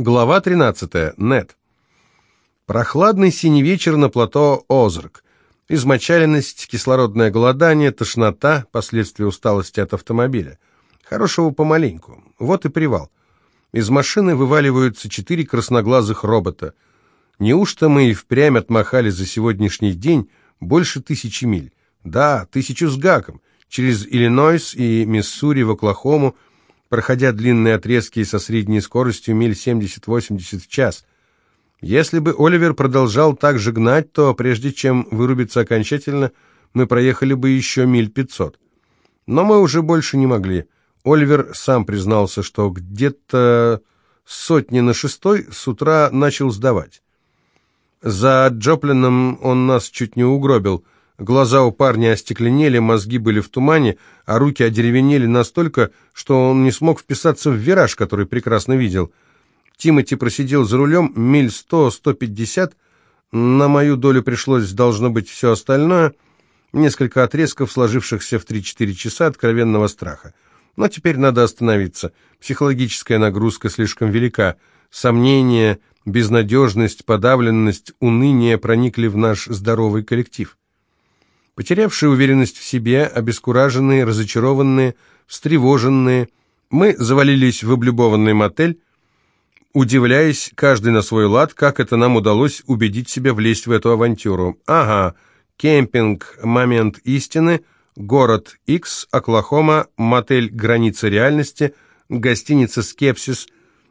Глава 13. Нет. Прохладный синий вечер на плато Озрак. Измочаленность, кислородное голодание, тошнота, последствия усталости от автомобиля. Хорошего помаленьку. Вот и привал. Из машины вываливаются четыре красноглазых робота. Неужто мы и впрямь отмахали за сегодняшний день больше тысячи миль? Да, тысячу с гаком. Через Иллинойс и Миссури в Оклахому – проходя длинные отрезки со средней скоростью миль 70-80 в час. Если бы Оливер продолжал так же гнать, то прежде чем вырубиться окончательно, мы проехали бы еще миль 500. Но мы уже больше не могли. Оливер сам признался, что где-то сотни на шестой с утра начал сдавать. За Джоплином он нас чуть не угробил – Глаза у парня остекленели, мозги были в тумане, а руки одеревенели настолько, что он не смог вписаться в вираж, который прекрасно видел. Тимати просидел за рулем миль сто-сто пятьдесят. На мою долю пришлось, должно быть, все остальное. Несколько отрезков, сложившихся в три-четыре часа откровенного страха. Но теперь надо остановиться. Психологическая нагрузка слишком велика. Сомнения, безнадежность, подавленность, уныние проникли в наш здоровый коллектив. Потерявшие уверенность в себе, обескураженные, разочарованные, встревоженные, мы завалились в облюбованный мотель, удивляясь каждый на свой лад, как это нам удалось убедить себя влезть в эту авантюру. Ага, кемпинг «Момент истины», город X, Оклахома, мотель «Граница реальности», гостиница «Скепсис»,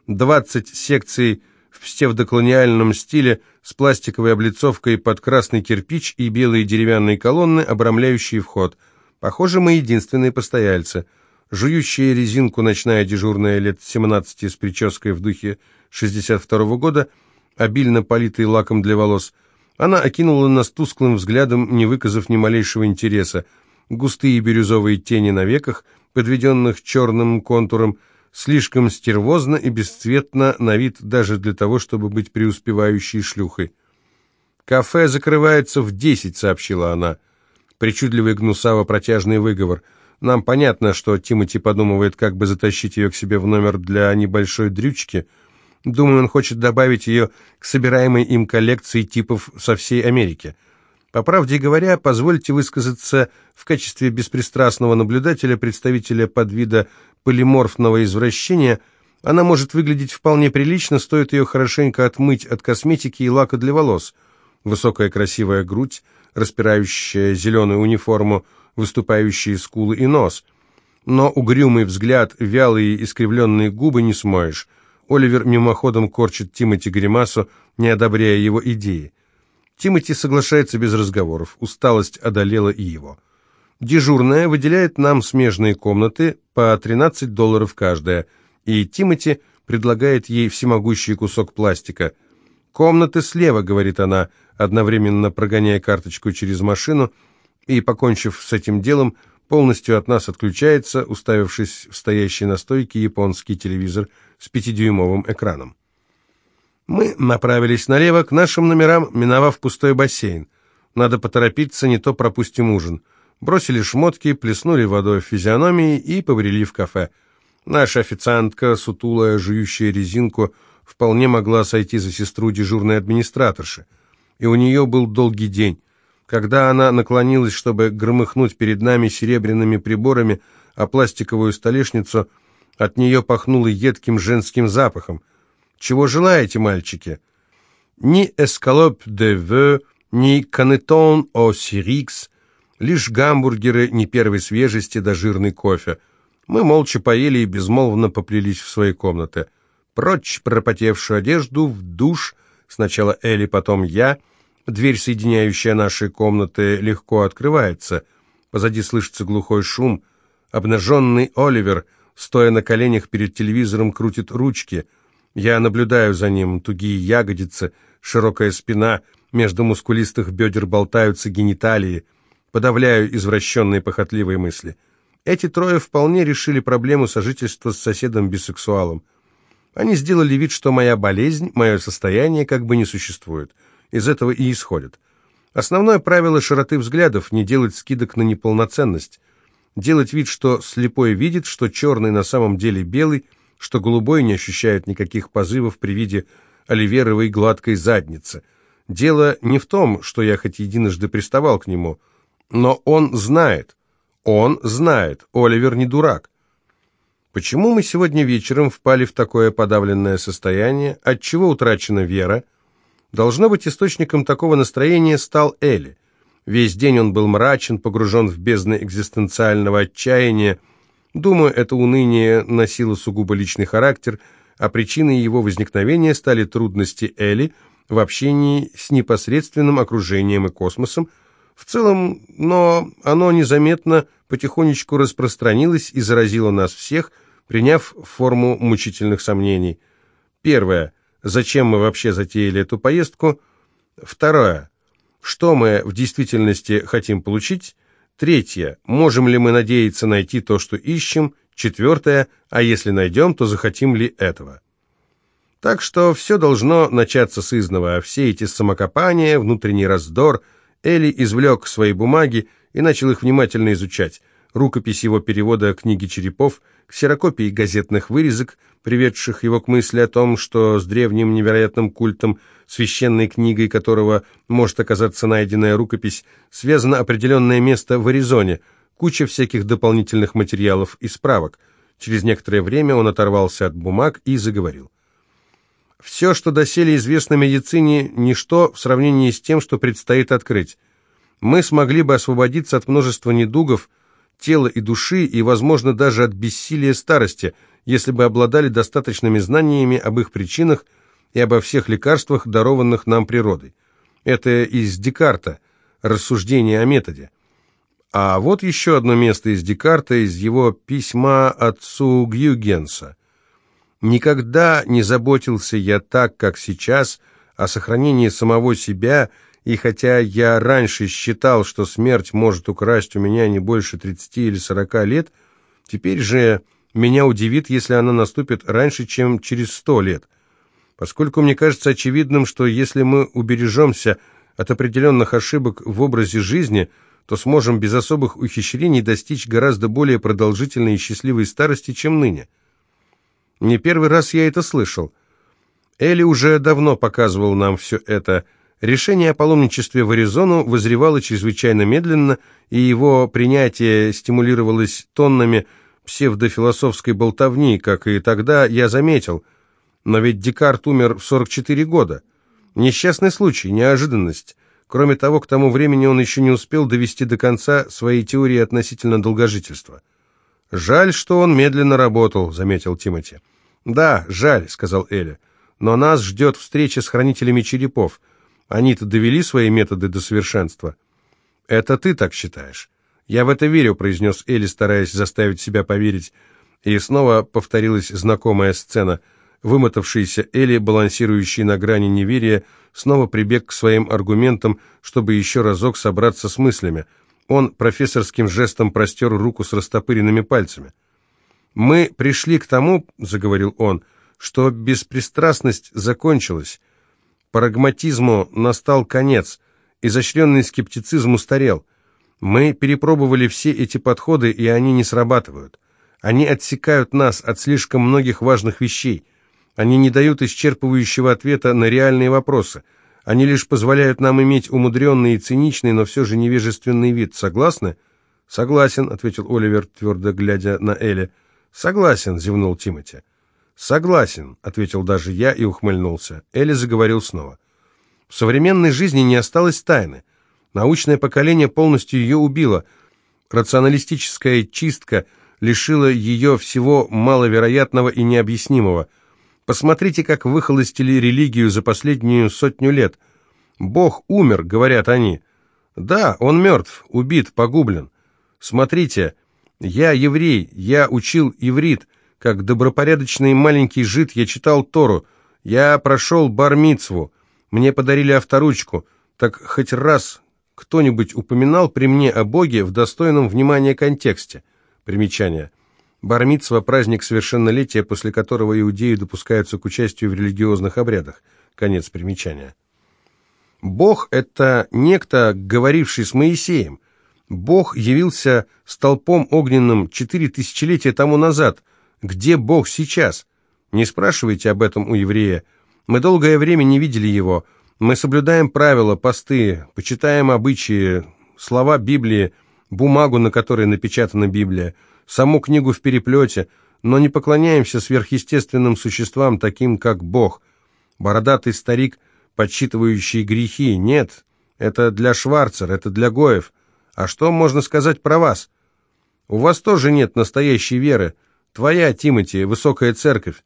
20 секций в псевдоколониальном стиле с пластиковой облицовкой под красный кирпич и белые деревянные колонны, обрамляющие вход. Похоже, мы единственные постояльцы. Жующая резинку ночная дежурная лет 17 с прической в духе 62 -го года, обильно политой лаком для волос. Она окинула нас тусклым взглядом, не выказав ни малейшего интереса. Густые бирюзовые тени на веках, подведенных черным контуром, слишком стервозно и бесцветно на вид даже для того, чтобы быть преуспевающей шлюхой. «Кафе закрывается в десять», — сообщила она. Причудливый гнусаво-протяжный выговор. Нам понятно, что Тимати подумывает, как бы затащить ее к себе в номер для небольшой дрючки. Думаю, он хочет добавить ее к собираемой им коллекции типов со всей Америки. По правде говоря, позвольте высказаться в качестве беспристрастного наблюдателя, представителя подвида полиморфного извращения, она может выглядеть вполне прилично, стоит ее хорошенько отмыть от косметики и лака для волос. Высокая красивая грудь, распирающая зеленую униформу, выступающие скулы и нос. Но угрюмый взгляд, вялые искривленные губы не смоешь. Оливер мимоходом корчит Тимати гримасу, не одобряя его идеи. Тимати соглашается без разговоров, усталость одолела и его. Дежурная выделяет нам смежные комнаты по 13 долларов каждая, и Тимати предлагает ей всемогущий кусок пластика. «Комнаты слева», — говорит она, одновременно прогоняя карточку через машину, и, покончив с этим делом, полностью от нас отключается, уставившись в стоящий на стойке японский телевизор с пятидюймовым экраном. Мы направились налево к нашим номерам, миновав пустой бассейн. Надо поторопиться, не то пропустим ужин бросили шмотки, плеснули водой в физиономии и побрели в кафе. Наша официантка, сутулая, жующая резинку, вполне могла сойти за сестру дежурной администраторши. И у нее был долгий день. Когда она наклонилась, чтобы громыхнуть перед нами серебряными приборами, а пластиковую столешницу, от нее пахнуло едким женским запахом. «Чего желаете, мальчики?» «Ни эскалоп де ве, ни канетон о сирикс», Лишь гамбургеры не первой свежести да жирный кофе. Мы молча поели и безмолвно поплелись в свои комнаты. Прочь пропотевшую одежду, в душ, сначала Элли, потом я. Дверь, соединяющая наши комнаты, легко открывается. Позади слышится глухой шум. Обнаженный Оливер, стоя на коленях перед телевизором, крутит ручки. Я наблюдаю за ним, тугие ягодицы, широкая спина, между мускулистых бедер болтаются гениталии — подавляю извращенные похотливые мысли. Эти трое вполне решили проблему сожительства с соседом-бисексуалом. Они сделали вид, что моя болезнь, мое состояние как бы не существует. Из этого и исходит. Основное правило широты взглядов – не делать скидок на неполноценность. Делать вид, что слепой видит, что черный на самом деле белый, что голубой не ощущает никаких позывов при виде оливеровой гладкой задницы. Дело не в том, что я хоть единожды приставал к нему, но он знает, он знает, Оливер не дурак. Почему мы сегодня вечером впали в такое подавленное состояние, отчего утрачена вера? Должно быть, источником такого настроения стал Элли. Весь день он был мрачен, погружен в бездны экзистенциального отчаяния. Думаю, это уныние носило сугубо личный характер, а причиной его возникновения стали трудности Элли в общении с непосредственным окружением и космосом, в целом, но оно незаметно потихонечку распространилось и заразило нас всех, приняв форму мучительных сомнений. Первое. Зачем мы вообще затеяли эту поездку? Второе что мы в действительности хотим получить. Третье, можем ли мы надеяться найти то, что ищем. Четвертое, а если найдем, то захотим ли этого. Так что все должно начаться с изного, а все эти самокопания, внутренний раздор. Эли извлек свои бумаги и начал их внимательно изучать. Рукопись его перевода книги Черепов, ксерокопии газетных вырезок, приведших его к мысли о том, что с древним невероятным культом – священной книгой которого может оказаться найденная рукопись, связано определенное место в Аризоне, куча всяких дополнительных материалов и справок. Через некоторое время он оторвался от бумаг и заговорил. Все, что доселе известно медицине, ничто в сравнении с тем, что предстоит открыть. Мы смогли бы освободиться от множества недугов тела и души, и, возможно, даже от бессилия старости, если бы обладали достаточными знаниями об их причинах и обо всех лекарствах, дарованных нам природой. Это из Декарта, рассуждение о методе. А вот еще одно место из Декарта, из его письма отцу Гюгенса. «Никогда не заботился я так, как сейчас, о сохранении самого себя, и хотя я раньше считал, что смерть может украсть у меня не больше 30 или 40 лет, теперь же меня удивит, если она наступит раньше, чем через 100 лет поскольку мне кажется очевидным, что если мы убережемся от определенных ошибок в образе жизни, то сможем без особых ухищрений достичь гораздо более продолжительной и счастливой старости, чем ныне. Не первый раз я это слышал. Элли уже давно показывал нам все это. Решение о паломничестве в Аризону вызревало чрезвычайно медленно, и его принятие стимулировалось тоннами псевдофилософской болтовни, как и тогда я заметил – но ведь Декарт умер в 44 года. Несчастный случай, неожиданность. Кроме того, к тому времени он еще не успел довести до конца свои теории относительно долгожительства. «Жаль, что он медленно работал», — заметил Тимати. «Да, жаль», — сказал Эля. «Но нас ждет встреча с хранителями черепов. Они-то довели свои методы до совершенства». «Это ты так считаешь?» «Я в это верю», — произнес Эли, стараясь заставить себя поверить. И снова повторилась знакомая сцена — Вымотавшийся Элли, балансирующий на грани неверия, снова прибег к своим аргументам, чтобы еще разок собраться с мыслями. Он профессорским жестом простер руку с растопыренными пальцами. «Мы пришли к тому, — заговорил он, — что беспристрастность закончилась. Прагматизму настал конец, изощренный скептицизм устарел. Мы перепробовали все эти подходы, и они не срабатывают. Они отсекают нас от слишком многих важных вещей — они не дают исчерпывающего ответа на реальные вопросы. Они лишь позволяют нам иметь умудренный и циничный, но все же невежественный вид. Согласны? Согласен, ответил Оливер, твердо глядя на Элли. Согласен, зевнул Тимати. Согласен, ответил даже я и ухмыльнулся. Элли заговорил снова. В современной жизни не осталось тайны. Научное поколение полностью ее убило. Рационалистическая чистка лишила ее всего маловероятного и необъяснимого – Посмотрите, как выхолостили религию за последнюю сотню лет. Бог умер, говорят они. Да, он мертв, убит, погублен. Смотрите, я еврей, я учил иврит, как добропорядочный маленький жид я читал Тору, я прошел бармицву, мне подарили авторучку, так хоть раз кто-нибудь упоминал при мне о Боге в достойном внимания контексте. Примечание. Бармитсва – праздник совершеннолетия, после которого иудеи допускаются к участию в религиозных обрядах. Конец примечания. Бог – это некто, говоривший с Моисеем. Бог явился столпом огненным четыре тысячелетия тому назад. Где Бог сейчас? Не спрашивайте об этом у еврея. Мы долгое время не видели его. Мы соблюдаем правила, посты, почитаем обычаи, слова Библии, бумагу, на которой напечатана Библия, саму книгу в переплете, но не поклоняемся сверхъестественным существам, таким как Бог. Бородатый старик, подсчитывающий грехи, нет, это для Шварцер, это для Гоев. А что можно сказать про вас? У вас тоже нет настоящей веры. Твоя, Тимати, высокая церковь.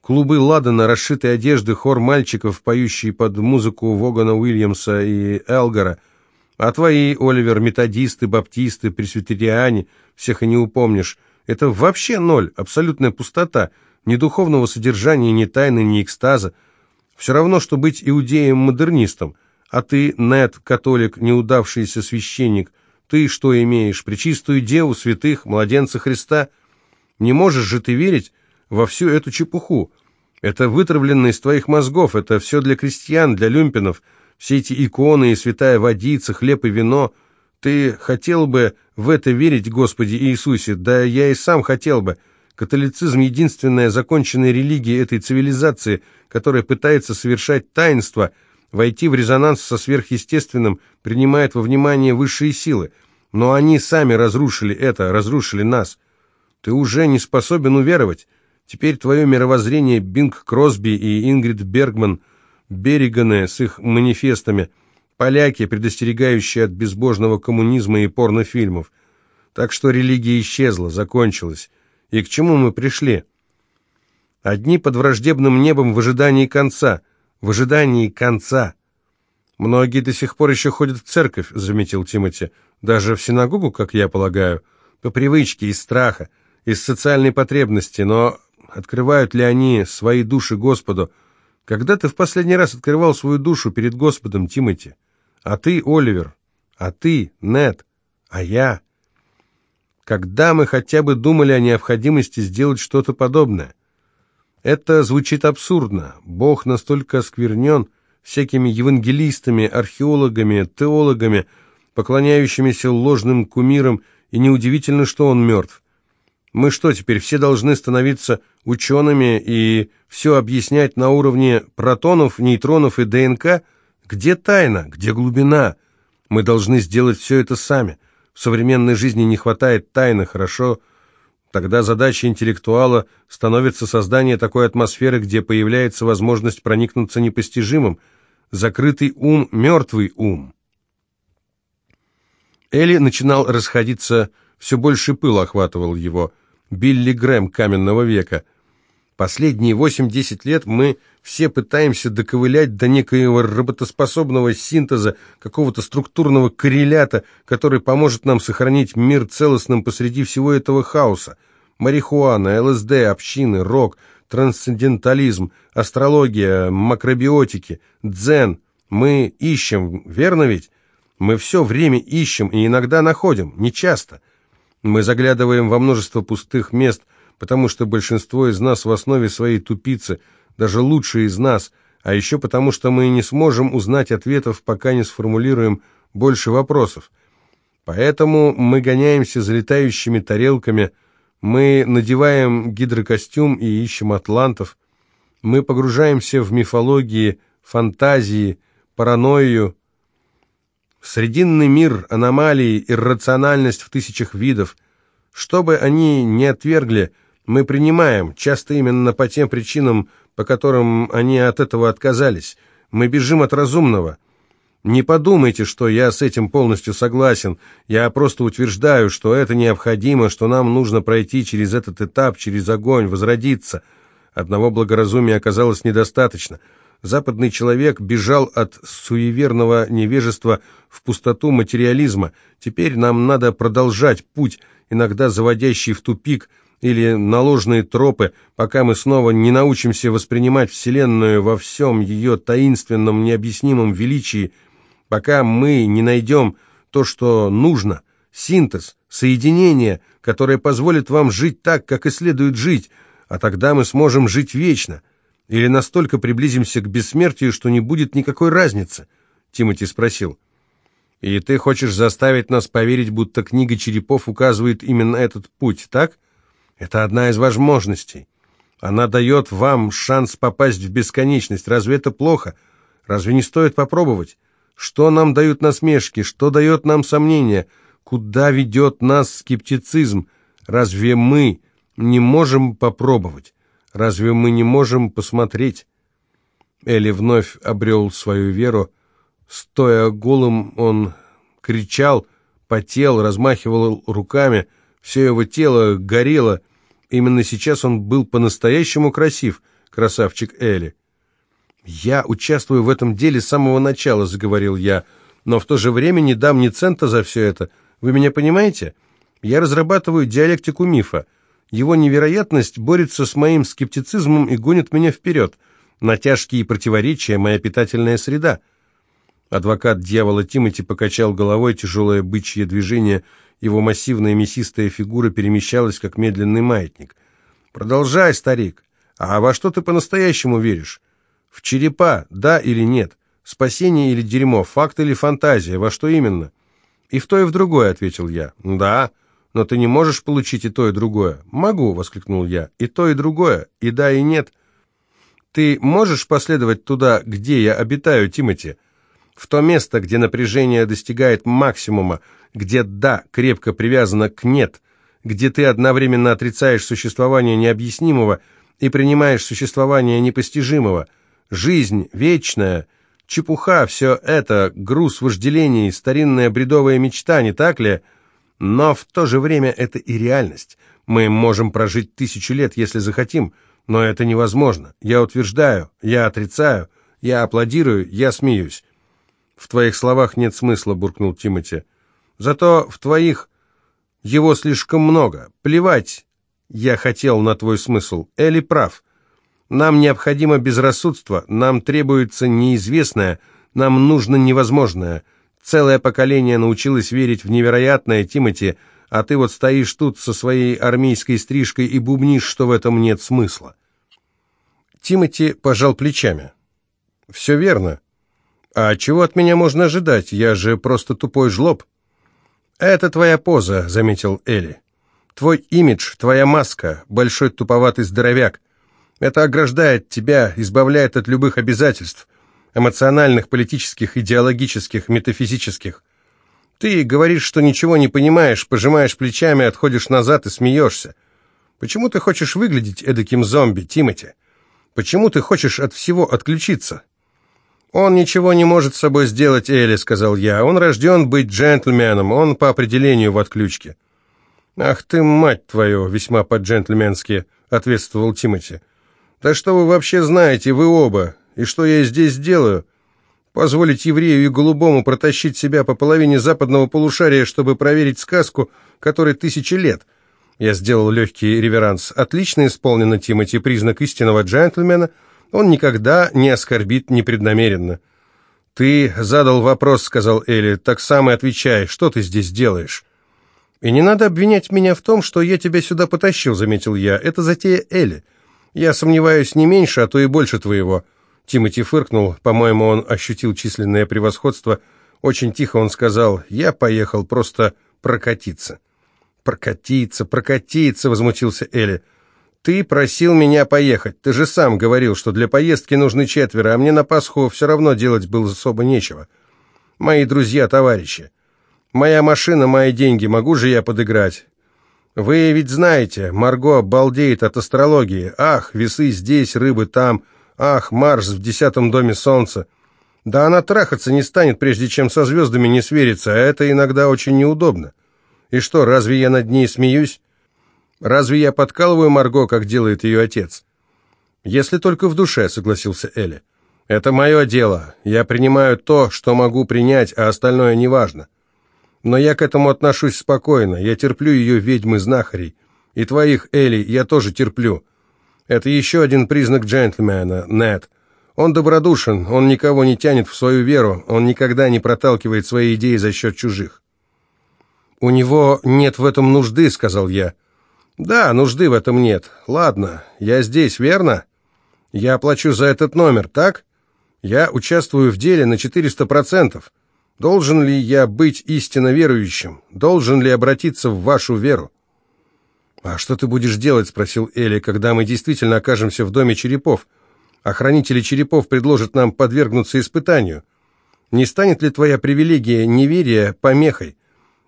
Клубы Ладана, расшитые одежды, хор мальчиков, поющие под музыку Вогана Уильямса и Элгара. А твои, Оливер, методисты, баптисты, пресвитериане, всех и не упомнишь. Это вообще ноль, абсолютная пустота, ни духовного содержания, ни тайны, ни экстаза. Все равно, что быть иудеем-модернистом. А ты, Нет, католик, неудавшийся священник, ты что имеешь, пречистую деву, святых, младенца Христа? Не можешь же ты верить во всю эту чепуху? Это вытравлено из твоих мозгов, это все для крестьян, для люмпинов, все эти иконы и святая водица, хлеб и вино. Ты хотел бы в это верить, Господи Иисусе? Да я и сам хотел бы. Католицизм – единственная законченная религия этой цивилизации, которая пытается совершать таинство, войти в резонанс со сверхъестественным, принимает во внимание высшие силы. Но они сами разрушили это, разрушили нас. Ты уже не способен уверовать. Теперь твое мировоззрение Бинг Кросби и Ингрид Бергман, Берриганы с их манифестами, поляки, предостерегающие от безбожного коммунизма и порнофильмов. Так что религия исчезла, закончилась. И к чему мы пришли? Одни под враждебным небом в ожидании конца, в ожидании конца. Многие до сих пор еще ходят в церковь, заметил Тимати, даже в синагогу, как я полагаю, по привычке, из страха, из социальной потребности, но открывают ли они свои души Господу? Когда ты в последний раз открывал свою душу перед Господом, Тимати? А ты, Оливер? А ты, Нет? А я? Когда мы хотя бы думали о необходимости сделать что-то подобное? Это звучит абсурдно. Бог настолько осквернен всякими евангелистами, археологами, теологами, поклоняющимися ложным кумирам, и неудивительно, что он мертв. Мы что, теперь все должны становиться учеными и все объяснять на уровне протонов, нейтронов и ДНК? Где тайна? Где глубина? Мы должны сделать все это сами. В современной жизни не хватает тайны, хорошо? Тогда задача интеллектуала становится создание такой атмосферы, где появляется возможность проникнуться непостижимым. Закрытый ум – мертвый ум. Элли начинал расходиться, все больше пыл охватывал его – Билли Грэм каменного века. Последние 8-10 лет мы все пытаемся доковылять до некоего работоспособного синтеза, какого-то структурного коррелята, который поможет нам сохранить мир целостным посреди всего этого хаоса. Марихуана, ЛСД, общины, рок, трансцендентализм, астрология, макробиотики, дзен. Мы ищем, верно ведь? Мы все время ищем и иногда находим, не часто. Мы заглядываем во множество пустых мест, потому что большинство из нас в основе своей тупицы, даже лучшие из нас, а еще потому что мы не сможем узнать ответов, пока не сформулируем больше вопросов. Поэтому мы гоняемся за летающими тарелками, мы надеваем гидрокостюм и ищем атлантов, мы погружаемся в мифологии, фантазии, паранойю, Срединный мир, аномалии, иррациональность в тысячах видов. Что бы они ни отвергли, мы принимаем, часто именно по тем причинам, по которым они от этого отказались. Мы бежим от разумного. Не подумайте, что я с этим полностью согласен. Я просто утверждаю, что это необходимо, что нам нужно пройти через этот этап, через огонь, возродиться. Одного благоразумия оказалось недостаточно – Западный человек бежал от суеверного невежества в пустоту материализма. Теперь нам надо продолжать путь, иногда заводящий в тупик, или на ложные тропы, пока мы снова не научимся воспринимать Вселенную во всем ее таинственном, необъяснимом величии, пока мы не найдем то, что нужно, синтез, соединение, которое позволит вам жить так, как и следует жить, а тогда мы сможем жить вечно. Или настолько приблизимся к бессмертию, что не будет никакой разницы?» Тимати спросил. «И ты хочешь заставить нас поверить, будто книга черепов указывает именно этот путь, так?» Это одна из возможностей. Она дает вам шанс попасть в бесконечность. Разве это плохо? Разве не стоит попробовать? Что нам дают насмешки? Что дает нам сомнения? Куда ведет нас скептицизм? Разве мы не можем попробовать? Разве мы не можем посмотреть? Элли вновь обрел свою веру. Стоя голым, он кричал, потел, размахивал руками. Все его тело горело. Именно сейчас он был по-настоящему красив, красавчик Элли. «Я участвую в этом деле с самого начала», — заговорил я, «но в то же время не дам ни цента за все это. Вы меня понимаете? Я разрабатываю диалектику мифа. Его невероятность борется с моим скептицизмом и гонит меня вперед. Натяжки и противоречия — моя питательная среда». Адвокат дьявола Тимати покачал головой, тяжелое бычье движение, его массивная мясистая фигура перемещалась, как медленный маятник. «Продолжай, старик. А во что ты по-настоящему веришь? В черепа, да или нет? Спасение или дерьмо? Факт или фантазия? Во что именно? И в то, и в другое, ответил я. Да, но ты не можешь получить и то, и другое. Могу, воскликнул я. И то, и другое. И да, и нет. Ты можешь последовать туда, где я обитаю, Тимати? В то место, где напряжение достигает максимума, где «да» крепко привязано к «нет», где ты одновременно отрицаешь существование необъяснимого и принимаешь существование непостижимого – Жизнь вечная, чепуха, все это, груз вожделений, старинная бредовая мечта, не так ли? Но в то же время это и реальность. Мы можем прожить тысячу лет, если захотим, но это невозможно. Я утверждаю, я отрицаю, я аплодирую, я смеюсь. В твоих словах нет смысла, буркнул Тимати. Зато в твоих его слишком много. Плевать я хотел на твой смысл. Эли прав. Нам необходимо безрассудство, нам требуется неизвестное, нам нужно невозможное. Целое поколение научилось верить в невероятное, Тимати, а ты вот стоишь тут со своей армейской стрижкой и бубнишь, что в этом нет смысла. Тимати пожал плечами. «Все верно. А чего от меня можно ожидать? Я же просто тупой жлоб». «Это твоя поза», — заметил Элли. «Твой имидж, твоя маска, большой туповатый здоровяк. Это ограждает тебя, избавляет от любых обязательств, эмоциональных, политических, идеологических, метафизических. Ты говоришь, что ничего не понимаешь, пожимаешь плечами, отходишь назад и смеешься. Почему ты хочешь выглядеть эдаким зомби, Тимати? Почему ты хочешь от всего отключиться? Он ничего не может с собой сделать, Элли, сказал я. Он рожден быть джентльменом, он по определению в отключке. Ах ты, мать твою, весьма по-джентльменски, ответствовал Тимати. Да что вы вообще знаете, вы оба? И что я здесь делаю? Позволить еврею и голубому протащить себя по половине западного полушария, чтобы проверить сказку, которой тысячи лет. Я сделал легкий реверанс. Отлично исполнено, Тимати, признак истинного джентльмена. Он никогда не оскорбит непреднамеренно. «Ты задал вопрос», — сказал Элли. «Так сам и отвечай. Что ты здесь делаешь?» «И не надо обвинять меня в том, что я тебя сюда потащил», — заметил я. «Это затея Элли». Я сомневаюсь не меньше, а то и больше твоего. Тимати фыркнул, по-моему, он ощутил численное превосходство. Очень тихо он сказал, я поехал просто прокатиться. «Прокатиться, прокатиться!» — возмутился Элли. «Ты просил меня поехать. Ты же сам говорил, что для поездки нужны четверо, а мне на Пасху все равно делать было особо нечего. Мои друзья-товарищи. Моя машина, мои деньги, могу же я подыграть? Вы ведь знаете, Марго балдеет от астрологии. Ах, весы здесь, рыбы там. Ах, Марс в десятом доме солнца. Да она трахаться не станет, прежде чем со звездами не сверится, а это иногда очень неудобно. И что, разве я над ней смеюсь? Разве я подкалываю Марго, как делает ее отец? Если только в душе, согласился Элли. Это мое дело. Я принимаю то, что могу принять, а остальное неважно. Но я к этому отношусь спокойно. Я терплю ее ведьмы-знахарей. И твоих, Элли, я тоже терплю. Это еще один признак джентльмена, Нед. Он добродушен, он никого не тянет в свою веру, он никогда не проталкивает свои идеи за счет чужих. «У него нет в этом нужды», — сказал я. «Да, нужды в этом нет. Ладно, я здесь, верно? Я оплачу за этот номер, так? Я участвую в деле на четыреста процентов. Должен ли я быть истинно верующим? Должен ли обратиться в вашу веру? «А что ты будешь делать?» — спросил Элли, «когда мы действительно окажемся в доме черепов? Охранители черепов предложат нам подвергнуться испытанию. Не станет ли твоя привилегия неверия помехой?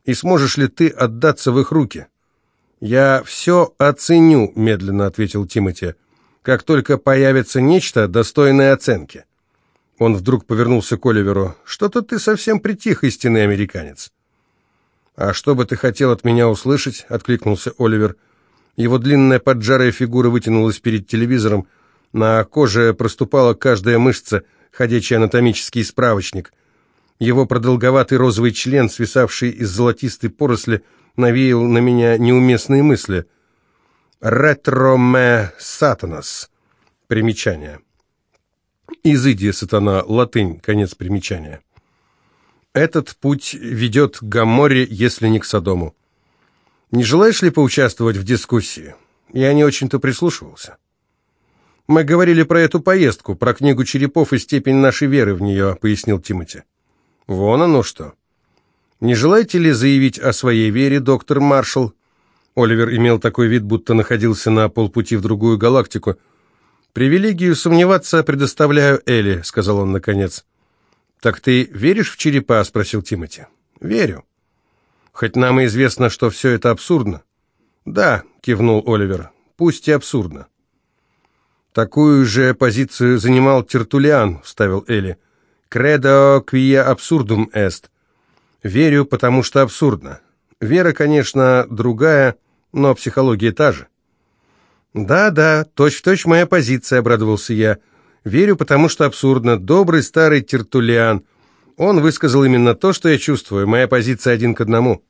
И сможешь ли ты отдаться в их руки?» «Я все оценю», — медленно ответил Тимоти, «как только появится нечто, достойное оценки». Он вдруг повернулся к Оливеру. «Что-то ты совсем притих, истинный американец». «А что бы ты хотел от меня услышать?» — откликнулся Оливер. Его длинная поджарая фигура вытянулась перед телевизором. На коже проступала каждая мышца, ходячий анатомический справочник. Его продолговатый розовый член, свисавший из золотистой поросли, навеял на меня неуместные мысли. «Ретроме сатанас». Примечание. «Изыди, сатана», латынь, конец примечания. Этот путь ведет к Гаморе, если не к Содому. Не желаешь ли поучаствовать в дискуссии? Я не очень-то прислушивался. Мы говорили про эту поездку, про книгу черепов и степень нашей веры в нее, пояснил Тимати. Вон оно что. Не желаете ли заявить о своей вере, доктор Маршалл? Оливер имел такой вид, будто находился на полпути в другую галактику. «Привилегию сомневаться предоставляю Элли», — сказал он наконец. «Так ты веришь в черепа?» — спросил Тимати. «Верю». «Хоть нам и известно, что все это абсурдно». «Да», — кивнул Оливер, — «пусть и абсурдно». «Такую же позицию занимал Тертулиан», — вставил Элли. «Кредо quia абсурдум est». «Верю, потому что абсурдно». Вера, конечно, другая, но психология та же. «Да-да, точь-в-точь моя позиция», — обрадовался я. Верю, потому что абсурдно. Добрый старый Тертулиан. Он высказал именно то, что я чувствую. Моя позиция один к одному.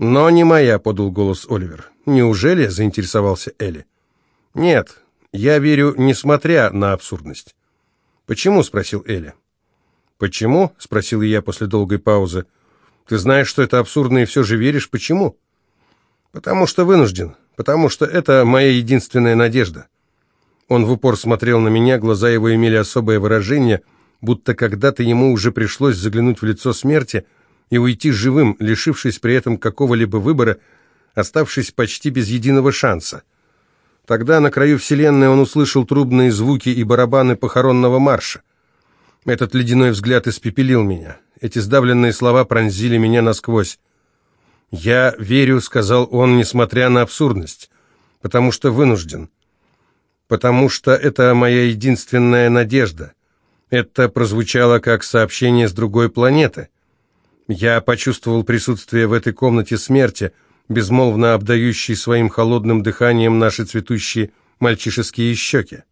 Но не моя, подал голос Оливер. Неужели? заинтересовался Элли. Нет, я верю, несмотря на абсурдность. Почему? спросил Элли. Почему? спросил я после долгой паузы. Ты знаешь, что это абсурдно и все же веришь. Почему? Потому что вынужден. Потому что это моя единственная надежда. Он в упор смотрел на меня, глаза его имели особое выражение, будто когда-то ему уже пришлось заглянуть в лицо смерти и уйти живым, лишившись при этом какого-либо выбора, оставшись почти без единого шанса. Тогда на краю вселенной он услышал трубные звуки и барабаны похоронного марша. Этот ледяной взгляд испепелил меня. Эти сдавленные слова пронзили меня насквозь. «Я верю», — сказал он, несмотря на абсурдность, — «потому что вынужден потому что это моя единственная надежда. Это прозвучало как сообщение с другой планеты. Я почувствовал присутствие в этой комнате смерти, безмолвно обдающей своим холодным дыханием наши цветущие мальчишеские щеки.